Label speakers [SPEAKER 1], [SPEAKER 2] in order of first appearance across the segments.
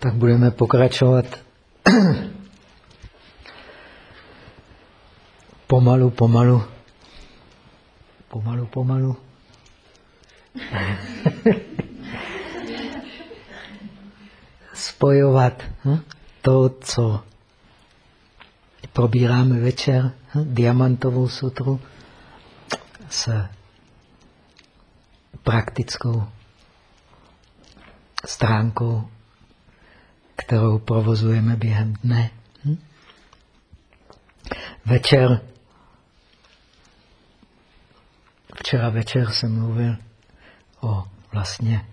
[SPEAKER 1] Tak budeme pokračovat pomalu, pomalu, pomalu, pomalu. Spojovat hm? to, co probíráme večer, hm? diamantovou sutru, s praktickou stránkou, kterou provozujeme během dne. Hm? Večer, včera večer jsem mluvil o vlastně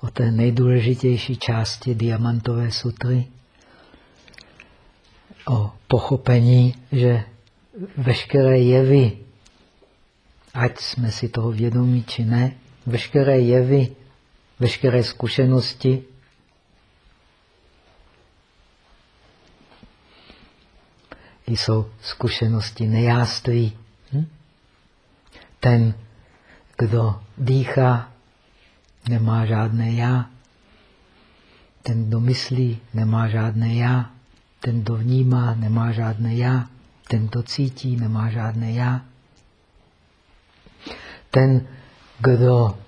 [SPEAKER 1] o té nejdůležitější části diamantové sutry, o pochopení, že veškeré jevy, ať jsme si toho vědomí či ne, veškeré jevy veškeré zkušenosti jsou zkušenosti nejáství. Hm? Ten, kdo dýchá, nemá žádné já. Ten, kdo myslí, nemá žádné já. Ten, kdo vnímá, nemá žádné já. Ten, kdo cítí, nemá žádné já. Ten, kdo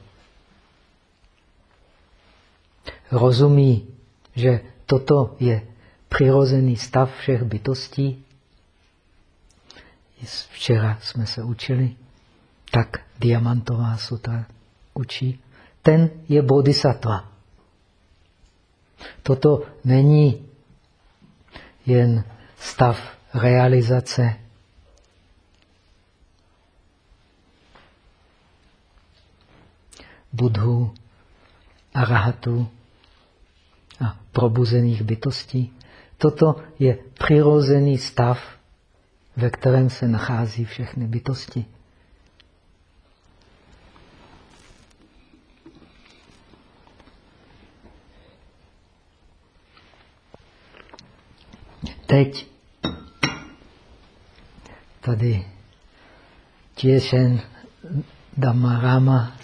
[SPEAKER 1] rozumí, že toto je přirozený stav všech bytostí, včera jsme se učili, tak Diamantová sutra učí, ten je bodhisattva. Toto není jen stav realizace budhu, arahatu, a probuzených bytostí. Toto je přirozený stav, ve kterém se nachází všechny bytosti. Teď tady Tiešen Damarama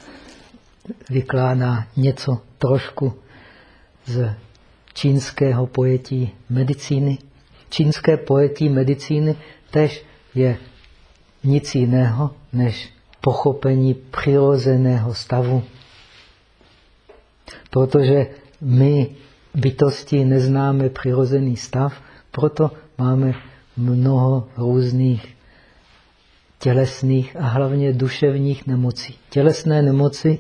[SPEAKER 1] vykládá něco trošku z čínského pojetí medicíny. Čínské pojetí medicíny tež je nic jiného než pochopení přirozeného stavu. Protože my bytosti neznáme přirozený stav, proto máme mnoho různých tělesných a hlavně duševních nemocí. Tělesné nemoci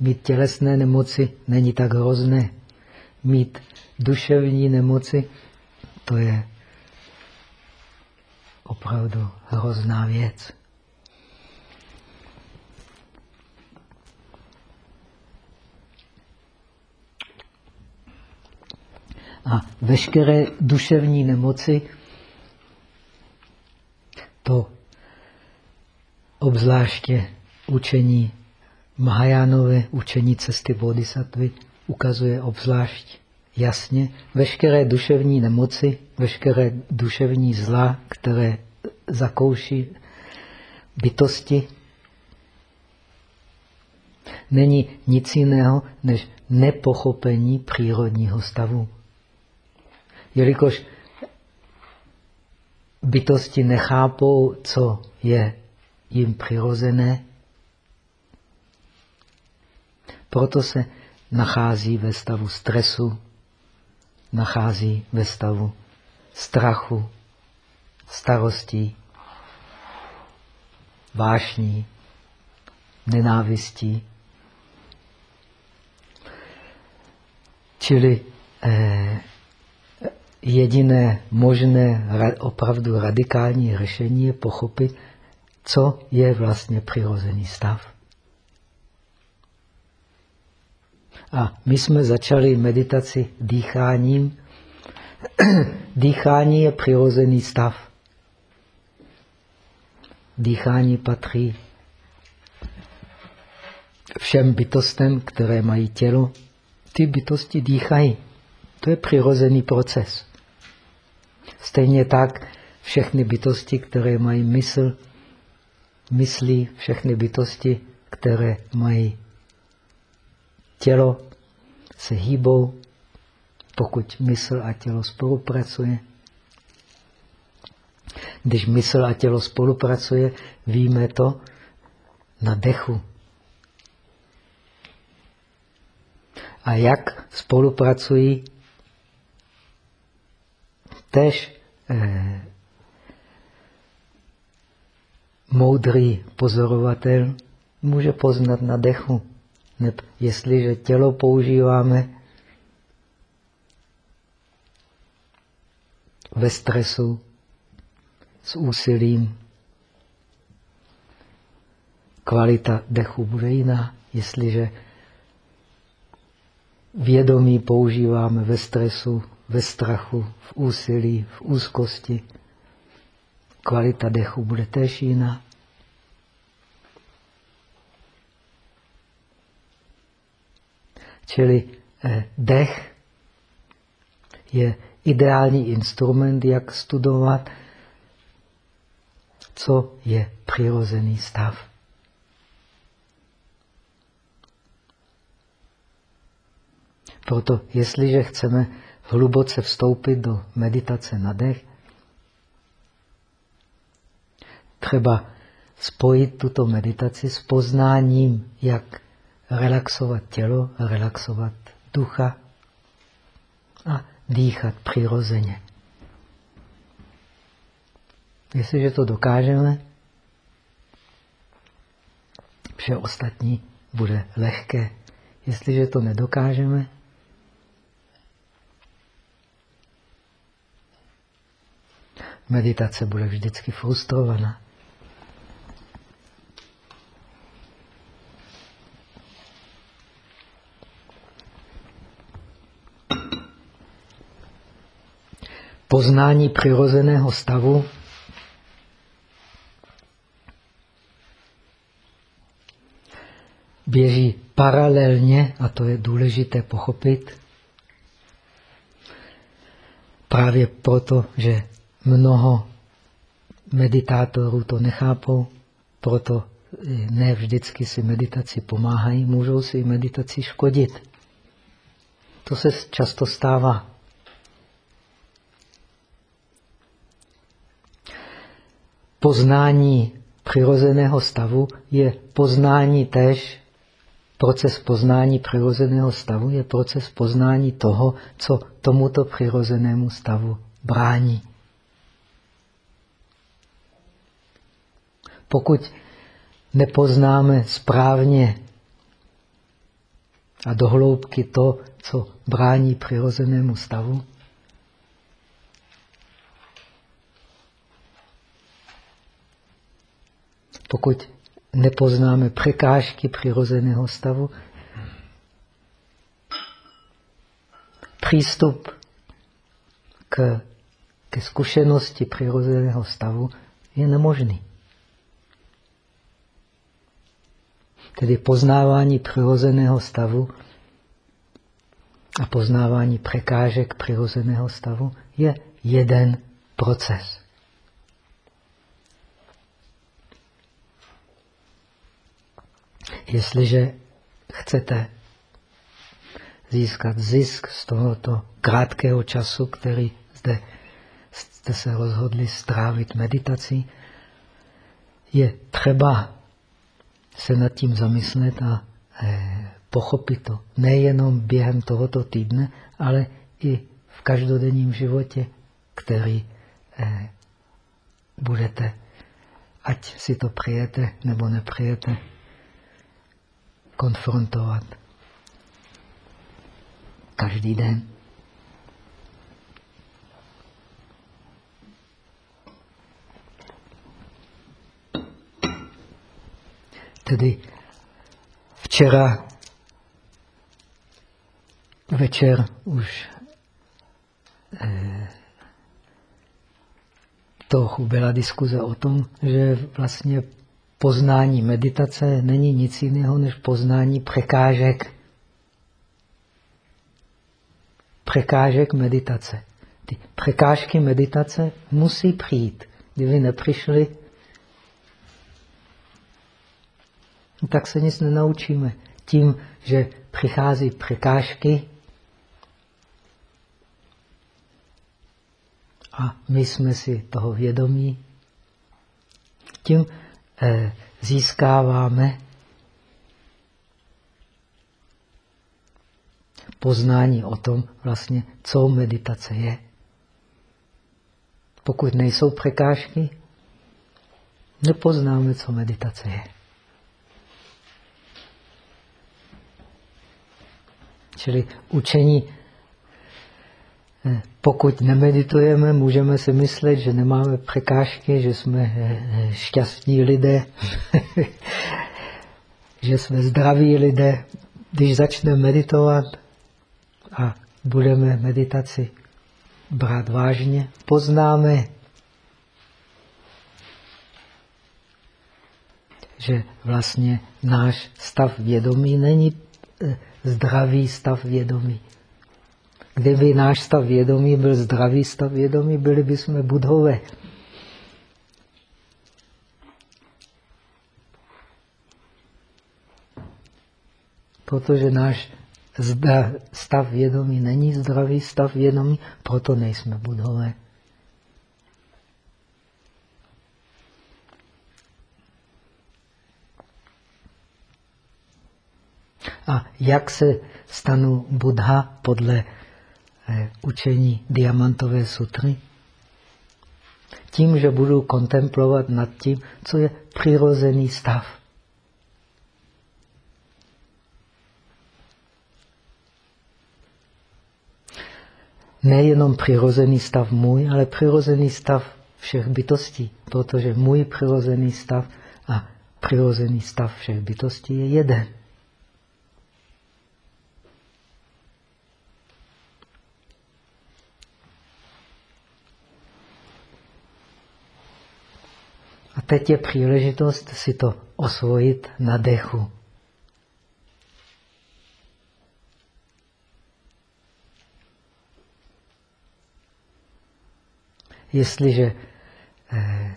[SPEAKER 1] Mít tělesné nemoci není tak hrozné. Mít duševní nemoci, to je opravdu hrozná věc. A veškeré duševní nemoci, to obzvláště učení Mahajánové učení cesty bodhisattvy ukazuje obzvlášť jasně veškeré duševní nemoci, veškeré duševní zla, které zakouší bytosti, není nic jiného než nepochopení přírodního stavu. Jelikož bytosti nechápou, co je jim přirozené, proto se nachází ve stavu stresu, nachází ve stavu strachu, starostí, vášní, nenávistí. Čili eh, jediné možné opravdu radikální řešení je pochopit, co je vlastně přirozený stav. A my jsme začali meditaci dýcháním. Dýchání je přirozený stav. Dýchání patří všem bytostem, které mají tělo. Ty bytosti dýchají. To je přirozený proces. Stejně tak všechny bytosti, které mají mysl, myslí, všechny bytosti které mají tělo, se hýbou, pokud mysl a tělo spolupracuje. Když mysl a tělo spolupracuje, víme to na dechu. A jak spolupracují, tež eh, moudrý pozorovatel může poznat na dechu. Jestliže tělo používáme ve stresu, s úsilím, kvalita dechu bude jiná. Jestliže vědomí používáme ve stresu, ve strachu, v úsilí, v úzkosti, kvalita dechu bude též jiná. Čili eh, dech je ideální instrument, jak studovat, co je přirozený stav. Proto, jestliže chceme hluboce vstoupit do meditace na dech, třeba spojit tuto meditaci s poznáním, jak relaxovat tělo, relaxovat ducha a dýchat přirozeně. Jestliže to dokážeme, vše ostatní bude lehké. Jestliže to nedokážeme, meditace bude vždycky frustrovaná. Poznání přirozeného stavu běží paralelně, a to je důležité pochopit, právě proto, že mnoho meditátorů to nechápou, proto ne vždycky si meditaci pomáhají, můžou si meditaci škodit. To se často stává. Poznání přirozeného stavu je poznání též, proces poznání přirozeného stavu je proces poznání toho, co tomuto přirozenému stavu brání. Pokud nepoznáme správně a dohloubky to, co brání přirozenému stavu, pokud nepoznáme překážky přirozeného stavu, přístup k, ke zkušenosti přirozeného stavu je nemožný. Tedy poznávání přirozeného stavu a poznávání překážek přirozeného stavu je jeden proces. Jestliže chcete získat zisk z tohoto krátkého času, který zde jste se rozhodli strávit meditací, je třeba se nad tím zamyslet a eh, pochopit to. Nejenom během tohoto týdne, ale i v každodenním životě, který eh, budete, ať si to přijete nebo nepřijete, konfrontovat každý den. Tedy včera večer už eh, trochu byla diskuze o tom, že vlastně poznání meditace není nic jiného než poznání překážek. Překážek meditace. Ty překážky meditace musí přijít. Kdyby nepřišly, tak se nic nenaučíme. Tím, že přichází překážky a my jsme si toho vědomí, tím získáváme poznání o tom, vlastně, co meditace je. Pokud nejsou překážky, nepoznáme, co meditace je. Čili učení, eh, pokud nemeditujeme, můžeme si myslet, že nemáme překážky, že jsme eh, eh, šťastní lidé, že jsme zdraví lidé. Když začneme meditovat a budeme meditaci brát vážně, poznáme, že vlastně náš stav vědomí není zdravý stav vědomí. Kdyby náš stav vědomí byl zdravý stav vědomí, byli bychom budhové. Protože náš stav vědomí není zdravý stav vědomí, proto nejsme budhové. A jak se stanu Buddha podle učení Diamantové sutry? Tím, že budu kontemplovat nad tím, co je přirozený stav. Nejenom přirozený stav můj, ale přirozený stav všech bytostí, protože můj přirozený stav a přirozený stav všech bytostí je jeden. Teď je příležitost si to osvojit na dechu. Jestliže eh,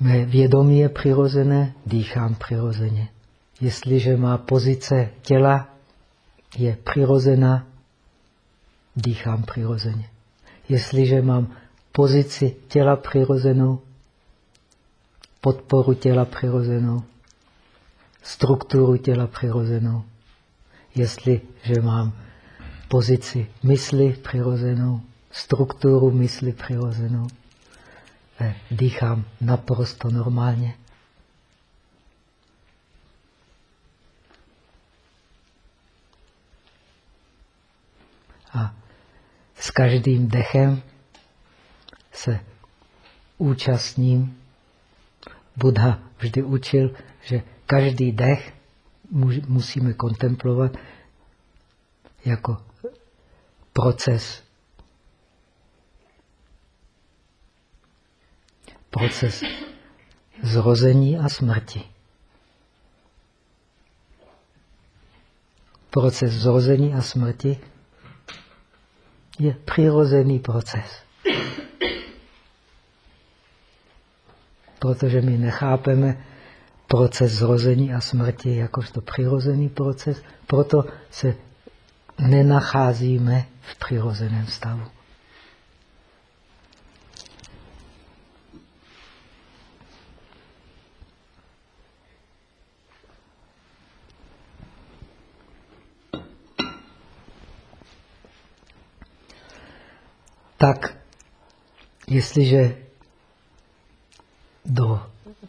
[SPEAKER 1] mé vědomí je přirozené, dýchám přirozeně. Jestliže má pozice těla je přirozená, dýchám přirozeně. Jestliže mám pozici těla přirozenou, podporu těla přirozenou, strukturu těla přirozenou. Jestliže mám pozici mysli přirozenou, strukturu mysli přirozenou, eh, dýchám naprosto normálně. A s každým dechem se účastním Buddha vždy učil, že každý dech musíme kontemplovat jako proces. Proces zrození a smrti. Proces zrození a smrti je přirozený proces. Protože my nechápeme proces zrození a smrti jakožto přirozený proces, proto se nenacházíme v přirozeném stavu. Tak, jestliže do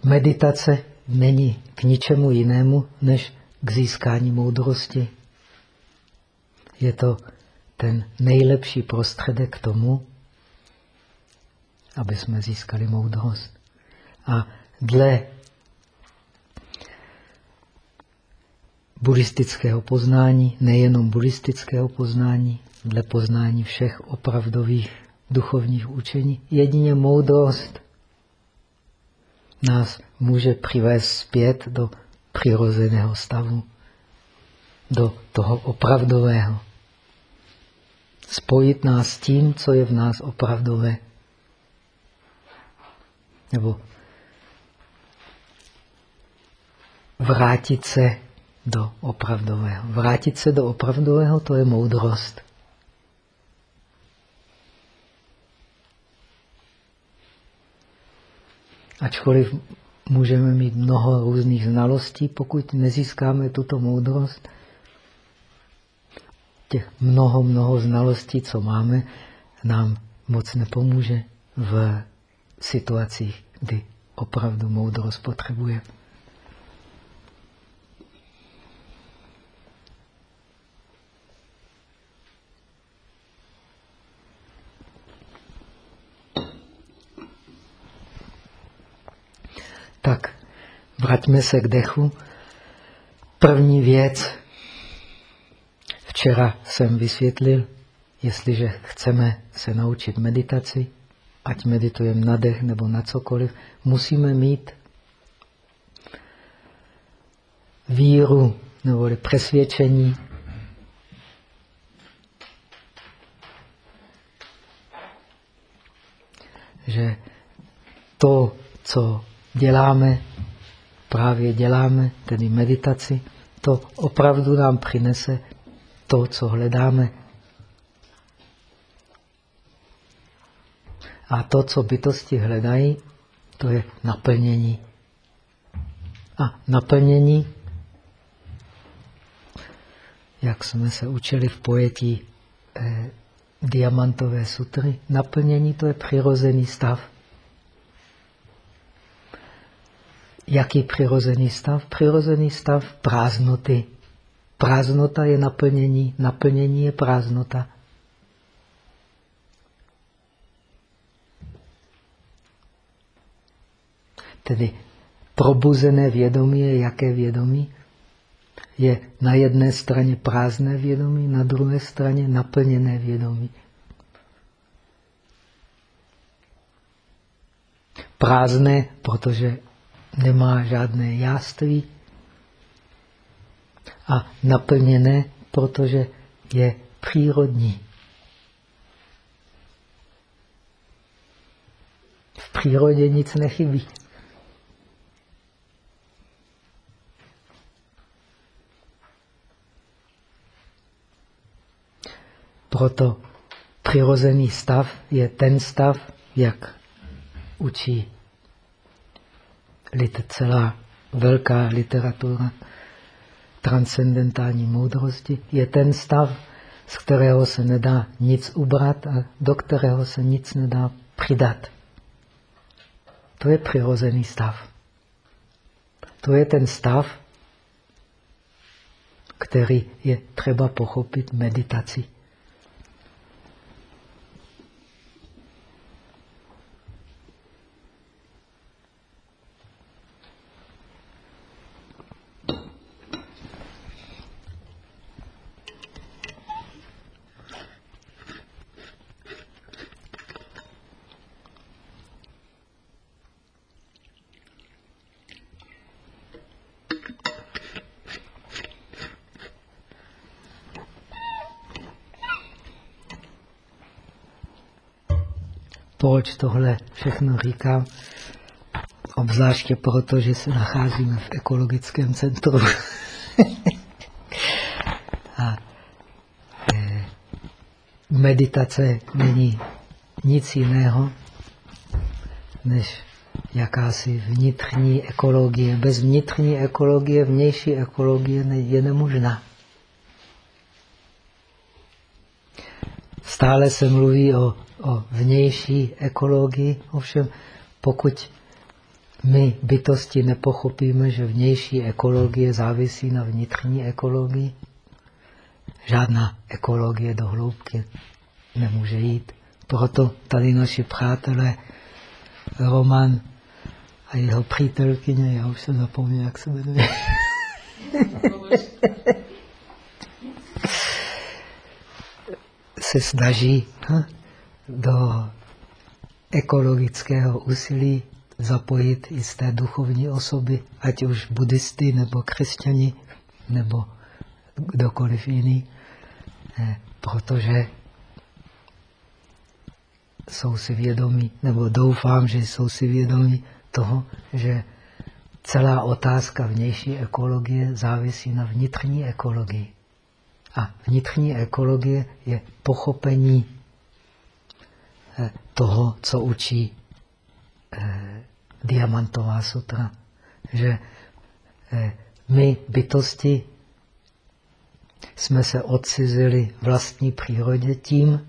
[SPEAKER 1] meditace není k ničemu jinému, než k získání moudrosti. Je to ten nejlepší prostředek k tomu, aby jsme získali moudrost. A dle buddhistického poznání, nejenom buddhistického poznání, dle poznání všech opravdových duchovních učení, jedině moudrost nás může přivést zpět do přirozeného stavu, do toho opravdového. Spojit nás s tím, co je v nás opravdové. Nebo vrátit se do opravdového. Vrátit se do opravdového, to je moudrost. Ačkoliv můžeme mít mnoho různých znalostí, pokud nezískáme tuto moudrost, těch mnoho, mnoho znalostí, co máme, nám moc nepomůže v situacích, kdy opravdu moudrost potřebuje. Tak, vraťme se k dechu. První věc, včera jsem vysvětlil, jestliže chceme se naučit meditaci, ať meditujeme na dech nebo na cokoliv, musíme mít víru nebo přesvědčení, že to, co děláme, právě děláme, tedy meditaci, to opravdu nám přinese to, co hledáme. A to, co bytosti hledají, to je naplnění. A naplnění, jak jsme se učili v pojetí eh, diamantové sutry, naplnění to je přirozený stav. Jaký přirozený stav? Přirozený stav prázdnoty. Prázdnota je naplnění, naplnění je prázdnota. Tedy probuzené vědomí je jaké vědomí? Je na jedné straně prázdné vědomí, na druhé straně naplněné vědomí. Prázdné, protože nemá žádné jáství a naplněné, protože je přírodní. V přírodě nic nechybí. Proto přirozený stav je ten stav, jak učí celá velká literatura transcendentální moudrosti, je ten stav, z kterého se nedá nic ubrat a do kterého se nic nedá přidat. To je přirozený stav. To je ten stav, který je třeba pochopit meditací. Tohle všechno říkám. Obzvláště proto, že se nacházíme v ekologickém centru. A e, meditace není nic jiného, než jakási vnitřní ekologie. Bez vnitřní ekologie vnější ekologie je nemožná. Stále se mluví o o vnější ekologii. Ovšem, pokud my bytosti nepochopíme, že vnější ekologie závisí na vnitřní ekologii, žádná ekologie do hloubky nemůže jít. Proto tady naši přátelé Roman a jeho přítelkyně, já už jsem zapomněl, jak se jmenuje. se snaží? Do ekologického úsilí zapojit i z té duchovní osoby, ať už buddhisty, nebo křesťani, nebo kdokoliv jiný, eh, protože jsou si vědomí, nebo doufám, že jsou si vědomí toho, že celá otázka vnější ekologie závisí na vnitřní ekologii. A vnitřní ekologie je pochopení toho, co učí eh, Diamantová sutra. Že eh, my, bytosti, jsme se odcizili vlastní přírodě tím,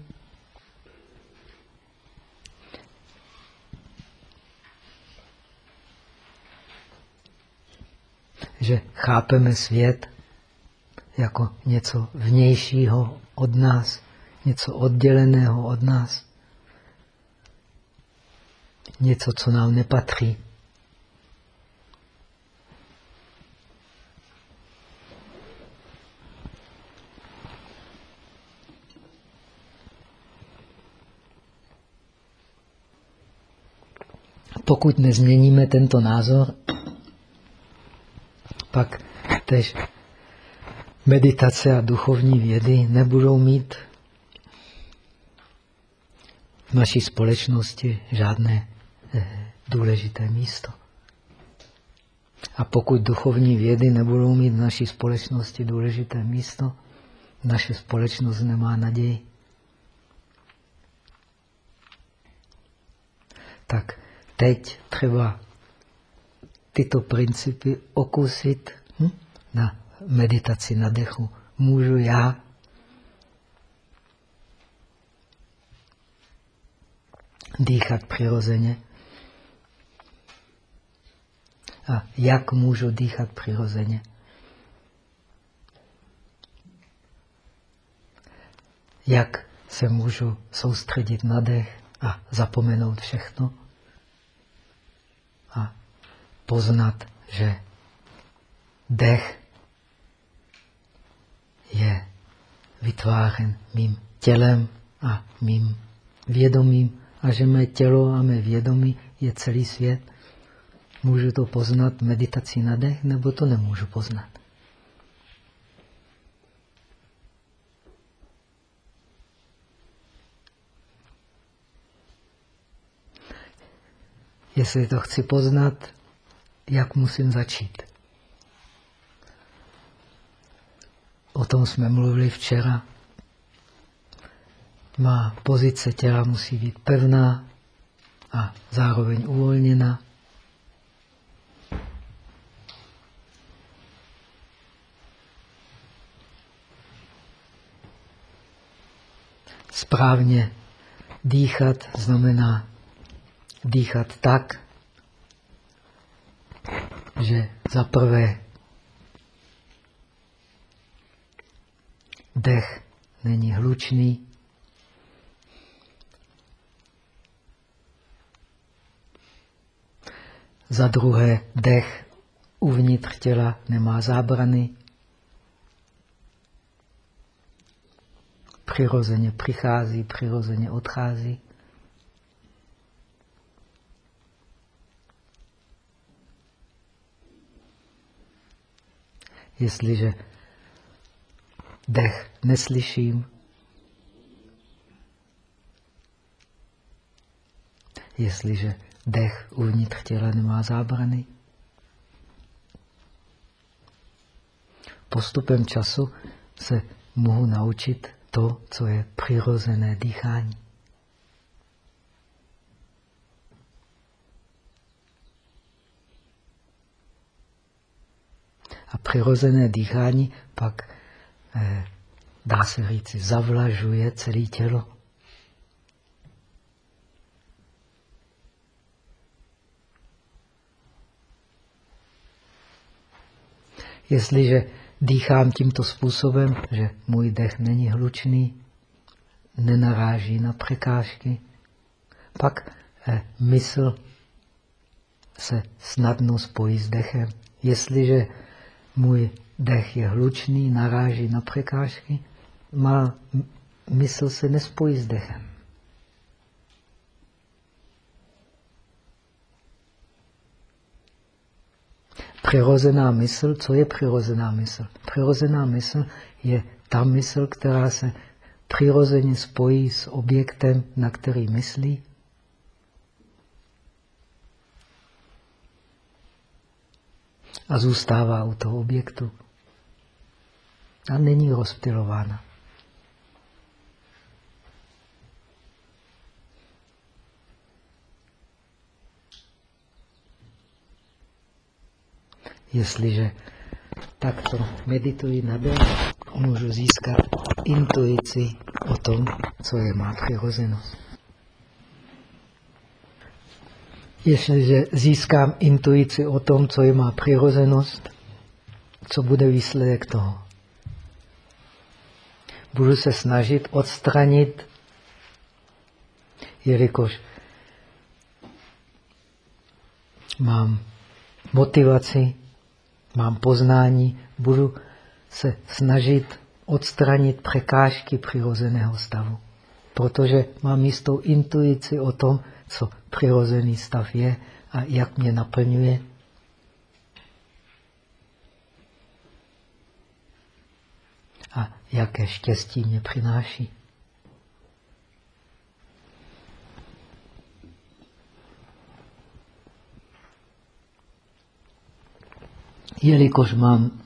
[SPEAKER 1] že chápeme svět jako něco vnějšího od nás, něco odděleného od nás, něco, co nám nepatří. Pokud nezměníme tento názor, pak tež meditace a duchovní vědy nebudou mít v naší společnosti žádné důležité místo. A pokud duchovní vědy nebudou mít v naší společnosti důležité místo, naše společnost nemá naději. Tak teď třeba tyto principy okusit hm, na meditaci na dechu. Můžu já dýchat přirozeně? A jak můžu dýchat přirozeně? Jak se můžu soustředit na dech a zapomenout všechno? A poznat, že dech je vytvářen mým tělem a mým vědomím a že mé tělo a mé vědomí je celý svět. Můžu to poznat meditací na dech, nebo to nemůžu poznat. Jestli to chci poznat, jak musím začít? O tom jsme mluvili včera. Má pozice těla musí být pevná a zároveň uvolněná. Správně dýchat znamená dýchat tak, že za prvé dech není hlučný, za druhé dech uvnitř těla nemá zábrany, přirozeně přichází, přirozeně odchází. Jestliže dech neslyším, jestliže dech uvnitř těla nemá zábrany, postupem času se mohu naučit to, co je přirozené dýchání. A přirozené dýchání pak, eh, dá se říci, zavlažuje celé tělo. Jestliže dýchám tímto způsobem, že můj dech není hlučný, nenaráží na překážky, pak eh, mysl se snadno spojí s dechem. Jestliže můj dech je hlučný, naráží na překážky, má mysl se nespojí s dechem. Přirozená mysl, co je přirozená mysl? Přirozená mysl je ta mysl, která se přirozeně spojí s objektem, na který myslí a zůstává u toho objektu. A není rozptilována. Jestliže takto medituji na den, můžu získat intuici o tom, co je má přirozenost. Jestliže získám intuici o tom, co je má přirozenost, co bude výsledek toho? Budu se snažit odstranit, jelikož mám motivaci, mám poznání, budu se snažit odstranit překážky přirozeného stavu. Protože mám jistou intuici o tom, co přirozený stav je a jak mě naplňuje. A jaké štěstí mě přináší. Jelikož mám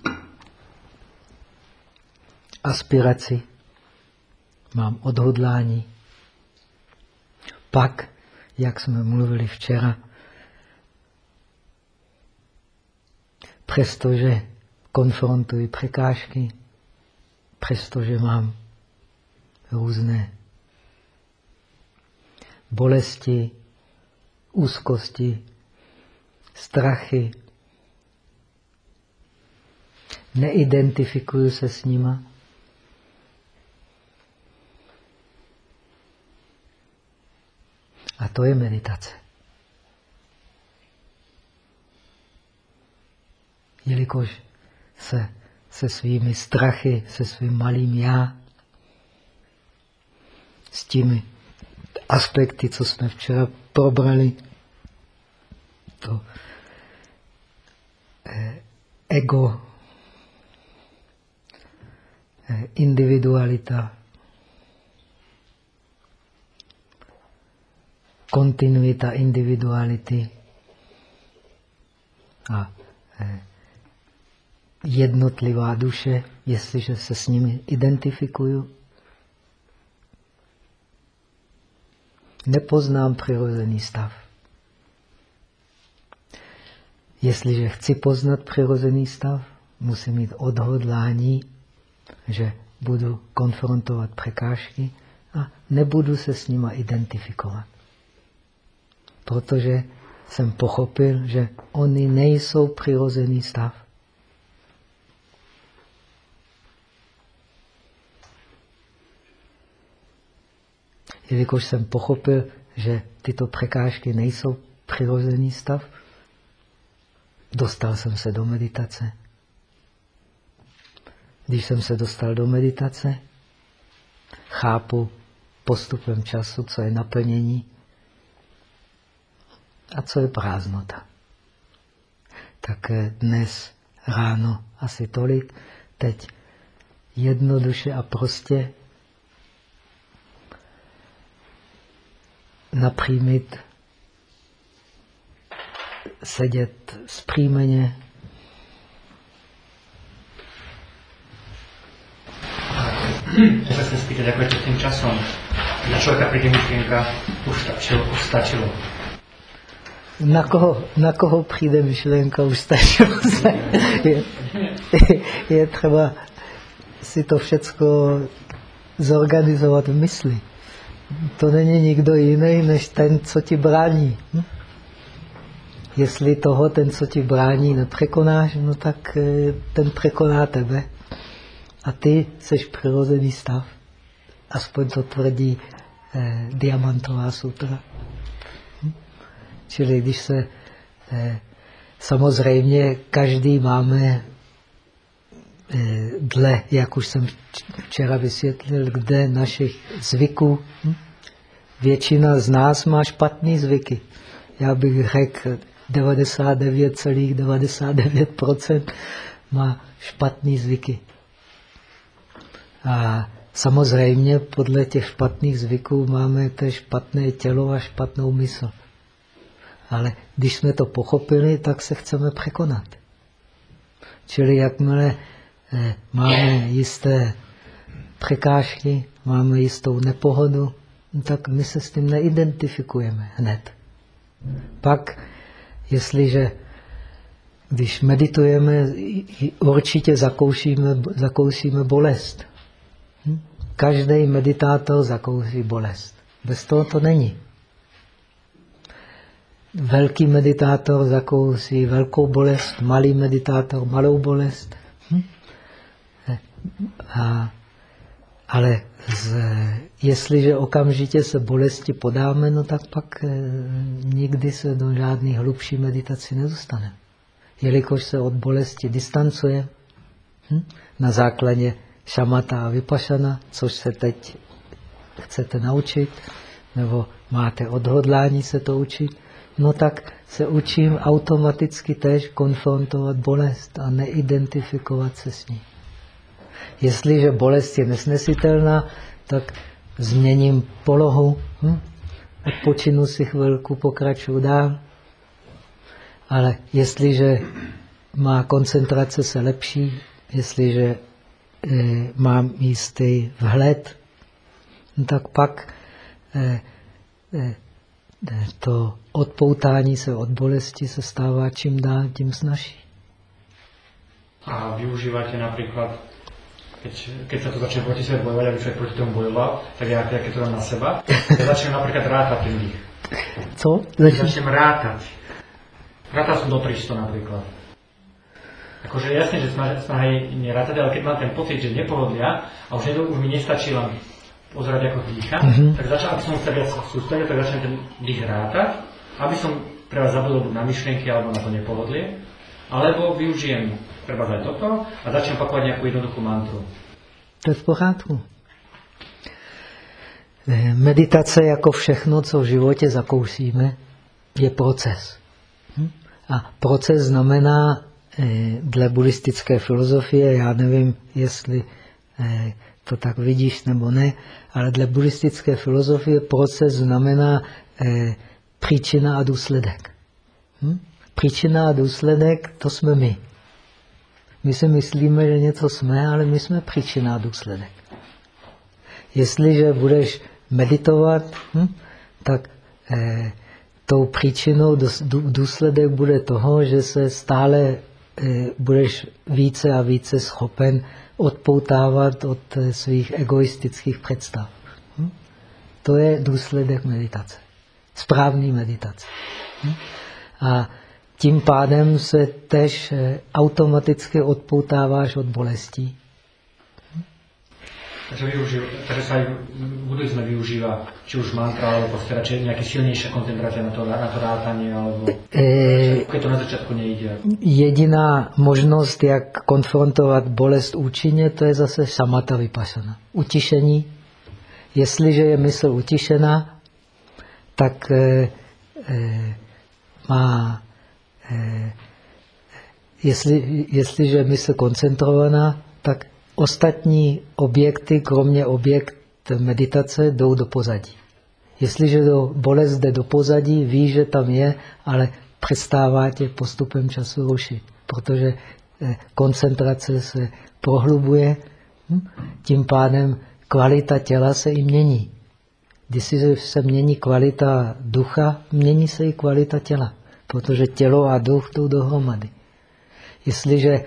[SPEAKER 1] aspiraci, mám odhodlání, pak, jak jsme mluvili včera, přestože konfrontuji překážky, přestože mám různé bolesti, úzkosti, strachy, neidentifikuju se s nima, A to je meditace. Jelikož se se svými strachy, se svým malým já, s těmi aspekty, co jsme včera probrali, to eh, ego, individualita, kontinuita individuality a eh, jednotlivá duše, jestliže se s nimi identifikuju. Nepoznám přirozený stav. Jestliže chci poznat přirozený stav, musím mít odhodlání, že budu konfrontovat překážky a nebudu se s nima identifikovat protože jsem pochopil, že oni nejsou přirozený stav. Jelikož jsem pochopil, že tyto překážky nejsou přirozený stav, dostal jsem se do meditace. Když jsem se dostal do meditace, chápu postupem času, co je naplnění a co je prázdnota. Tak eh, dnes ráno asi tolik, teď jednoduše a prostě napřímit, sedět zpříjmeně,
[SPEAKER 2] Ja sa spýtať, ako je to tým časom. Na človeka príde myšlienka, už stačilo, už stačilo.
[SPEAKER 1] Na koho, na koho přijde myšlenka, už stačilo se. Je, je třeba si to všecko zorganizovat v mysli. To není nikdo jiný, než ten, co ti brání. Hm? Jestli toho, ten, co ti brání, nepřekonáš, no tak eh, ten překoná tebe. A ty seš přirozený stav. Aspoň to tvrdí eh, Diamantová sutra. Čili když se eh, samozřejmě každý máme eh, dle, jak už jsem včera vysvětlil, kde našich zvyků. Hm? Většina z nás má špatné zvyky. Já bych řekl, 99,99% ,99 má špatné zvyky. A samozřejmě podle těch špatných zvyků máme to špatné tělo a špatnou mysl. Ale když jsme to pochopili, tak se chceme překonat. Čili jakmile eh, máme jisté překážky, máme jistou nepohodu, tak my se s tím neidentifikujeme hned. Pak, jestliže když meditujeme, určitě zakoušíme, zakoušíme bolest. Každý meditátor zakousí bolest. Bez toho to není. Velký meditátor zakousí velkou bolest, malý meditátor malou bolest. Hm? A, ale z, jestliže okamžitě se bolesti podáme, no tak pak e, nikdy se do žádné hlubší meditaci nedostane. Jelikož se od bolesti distancuje hm? na základě šamata a vypašana, což se teď chcete naučit, nebo máte odhodlání se to učit, no tak se učím automaticky tež konfrontovat bolest a neidentifikovat se s ní. Jestliže bolest je nesnesitelná, tak změním polohu, hm? odpočinu si chvilku, pokračuju dál. Ale jestliže má koncentrace se lepší, jestliže mám jistý vhled, no tak pak e, e, to odpoutání se od bolesti se stává čím dál tím snažší.
[SPEAKER 2] A využíváte například, keď, keď sa to začne proti sebe bojovať, aby človek proti tomu bojoval, tak ja, keď to dám na seba, ja začnem napríklad rátať ten dých.
[SPEAKER 1] Co?
[SPEAKER 2] Začnem, začnem rátať. Rátal som do 300 napríklad. Akože jasne, že snaha, je nerátať, ale keď mám ten pocit, že nepohodlia a už, nedo, už mi nestačí len pozerať ako dýcha, mm -hmm. tak začal, aby som sa viac sústredil, tak začnem ten dých rátať, aby som treba zabudol na myšlienky alebo na to nepohodlie, alebo využijem treba aj toto a začnem opakovať nejakú jednoduchú mantru.
[SPEAKER 1] To je v pořádku. Eh, meditace, jako všechno, co v životě zakousíme, je proces. Hm? A proces znamená dle buddhistické filozofie, já nevím, jestli eh, to tak vidíš nebo ne, ale dle buddhistické filozofie proces znamená příčina a důsledek. Hm? Příčina a důsledek, to jsme my. My si myslíme, že něco jsme, ale my jsme příčina a důsledek. Jestliže budeš meditovat, hm, tak eh, tou příčinou důsledek bude toho, že se stále eh, budeš více a více schopen odpoutávat od eh, svých egoistických představ. Hm? To je důsledek meditace. Správný meditace. Hm? A tím pádem se tež eh, automaticky odpoutáváš od bolestí.
[SPEAKER 2] Takže, využív, takže sa aj v využíva či už mantra, alebo proste radšej nejaké silnejšia koncentrácia na to, na to rátanie, alebo e, keď to na začátku nejde.
[SPEAKER 1] Jediná možnost, jak konfrontovat bolest účinně, to je zase samata vypasana. Utišení. Jestliže je mysl utišená, tak e, e, má Eh, jestli, jestliže je mysl koncentrovaná, tak ostatní objekty, kromě objekt meditace, jdou do pozadí. Jestliže do bolest jde do pozadí, ví, že tam je, ale přestává tě postupem času rušit, protože eh, koncentrace se prohlubuje, hm? tím pádem kvalita těla se i mění. Když se mění kvalita ducha, mění se i kvalita těla protože tělo a duch jdou dohromady. Jestliže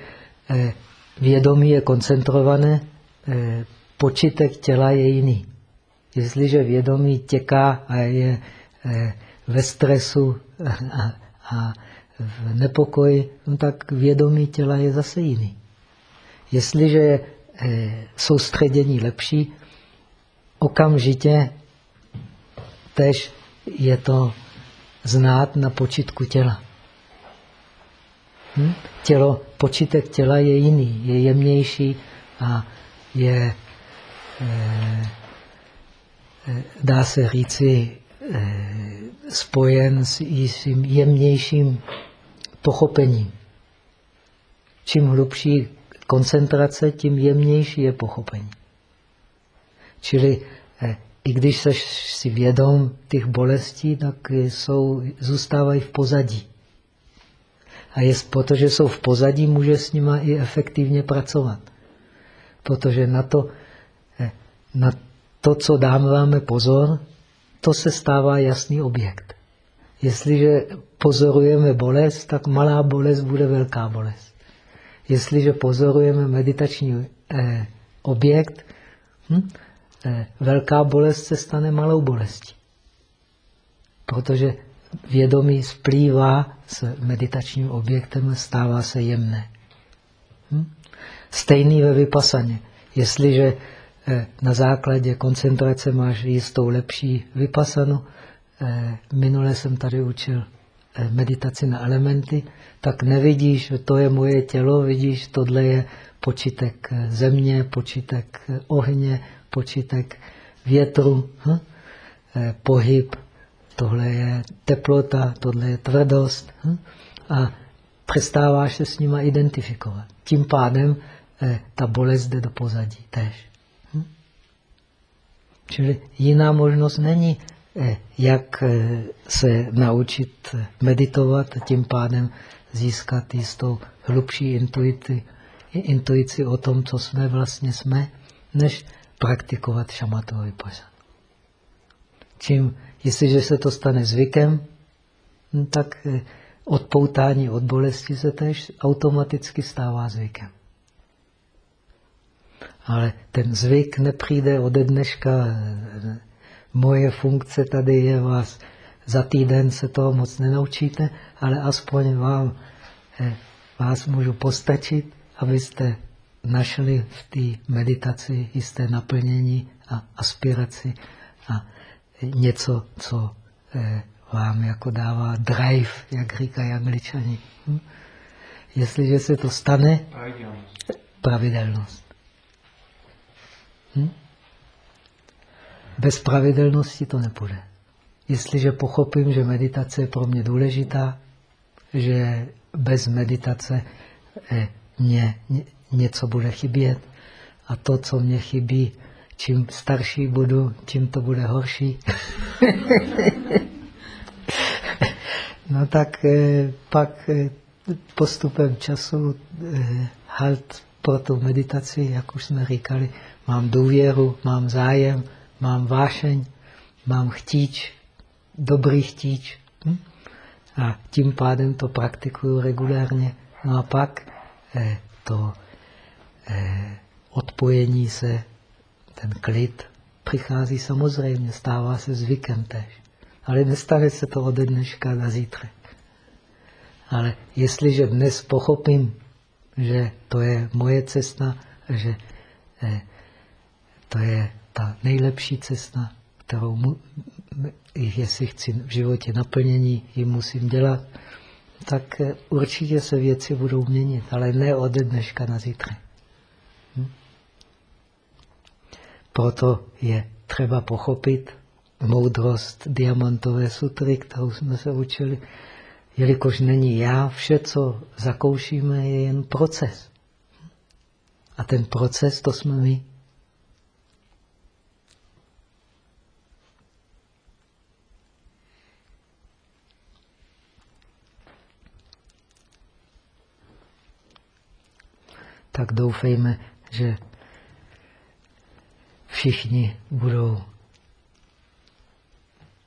[SPEAKER 1] eh, vědomí je koncentrované, eh, počítek těla je jiný. Jestliže vědomí těká a je eh, ve stresu a, v nepokoji, no tak vědomí těla je zase jiný. Jestliže je soustředění lepší, okamžitě tež je to znát na počítku těla. Hm? Tělo, počítek těla je jiný, je jemnější a je, eh, eh dá se říci, eh, spojen s jistým jemnějším pochopením. Čím hlubší koncentrace, tím jemnější je pochopení. Čili i když jsi si vědom těch bolestí, tak jsou, zůstávají v pozadí. A jest, protože jsou v pozadí, může s nima i efektivně pracovat. Protože na to, eh, na to, co dáváme pozor, to se stává jasný objekt. Jestliže pozorujeme bolest, tak malá bolest bude velká bolest. Jestliže pozorujeme meditační eh, objekt, hm, eh, velká bolest se stane malou bolestí. Protože vědomí splývá s meditačním objektem, stává se jemné. Hm? Stejný ve vypasaně. Jestliže eh, na základě koncentrace máš jistou lepší vypasanu, eh, minule jsem tady učil eh, meditaci na elementy, tak nevidíš, že to je moje tělo, vidíš, tohle je počítek země, počítek ohně, počítek větru, hm? pohyb, tohle je teplota, tohle je tvrdost hm? a přestáváš se s nima identifikovat. Tím pádem eh, ta bolest jde do pozadí tež. Hm? Čili jiná možnost není, eh, jak eh, se naučit meditovat a tím pádem získat jistou hlubší intuici, intuici o tom, co jsme vlastně jsme, než praktikovat šamatový vypašan. Čím Jestliže se to stane zvykem, hm, tak eh, odpoutání od bolesti se tež automaticky stává zvykem. Ale ten zvyk nepřijde ode dneška. Moje funkce tady je vás. Za týden se toho moc nenaučíte, ale aspoň vám, eh, vás můžu postačit, abyste našli v té meditaci jisté naplnění a aspiraci a něco, co eh, vám jako dává drive, jak říkají angličani. Hm? Jestliže se to stane, pravidelnost. Hm? Bez pravidelnosti to nepůjde. Jestliže pochopím, že meditace je pro mě důležitá, že bez meditace eh, mě něco bude chybět a to, co mě chybí, čím starší budu, tím to bude horší. no tak eh, pak eh, postupem času eh, halt pro tu meditaci, jak už jsme říkali, mám důvěru, mám zájem, mám vášeň, mám chtíč, dobrý chtíč. Hm? A tím pádem to praktikuju regulárně. No a pak to odpojení se ten klid přichází samozřejmě, stává se zvykem tež. Ale nestane se to ode dneška na zítřek. Ale jestliže dnes pochopím, že to je moje cesta, že eh, to je ta nejlepší cesta, kterou mu, jestli chci v životě naplnění, ji musím dělat, tak eh, určitě se věci budou měnit, ale ne ode dneška na zítřek. Proto je třeba pochopit moudrost diamantové sutry, kterou jsme se učili, jelikož není já, vše, co zakoušíme, je jen proces. A ten proces, to jsme my. Tak doufejme, že všichni budou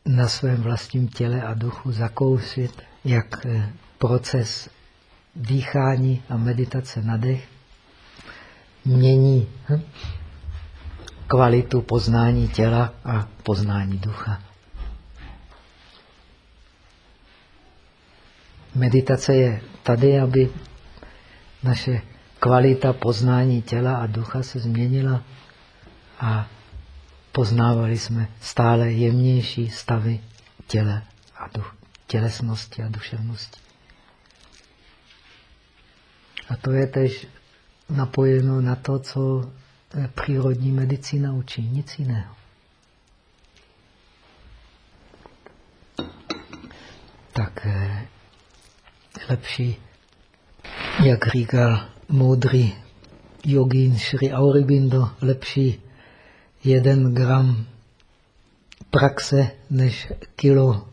[SPEAKER 1] na svém vlastním těle a duchu zakousit, jak eh, proces dýchání a meditace na dech mění hm, kvalitu poznání těla a poznání ducha. Meditace je tady, aby naše kvalita poznání těla a ducha se změnila a poznávali jsme stále jemnější stavy těle a duch, tělesnosti a duševnosti. A to je tež napojeno na to, co přírodní medicína učí, nic jiného. Tak eh, lepší, jak říkal moudrý jogín Sri Aurobindo, lepší jeden gram praxe než kilo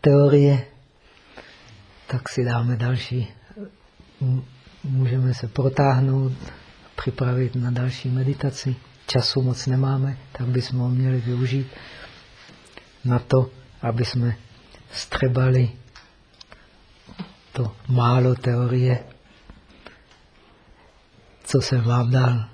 [SPEAKER 1] teorie, tak si dáme další. Můžeme se protáhnout, připravit na další meditaci. Času moc nemáme, tak bychom ho měli využít na to, aby jsme střebali to málo teorie, co jsem vám dal.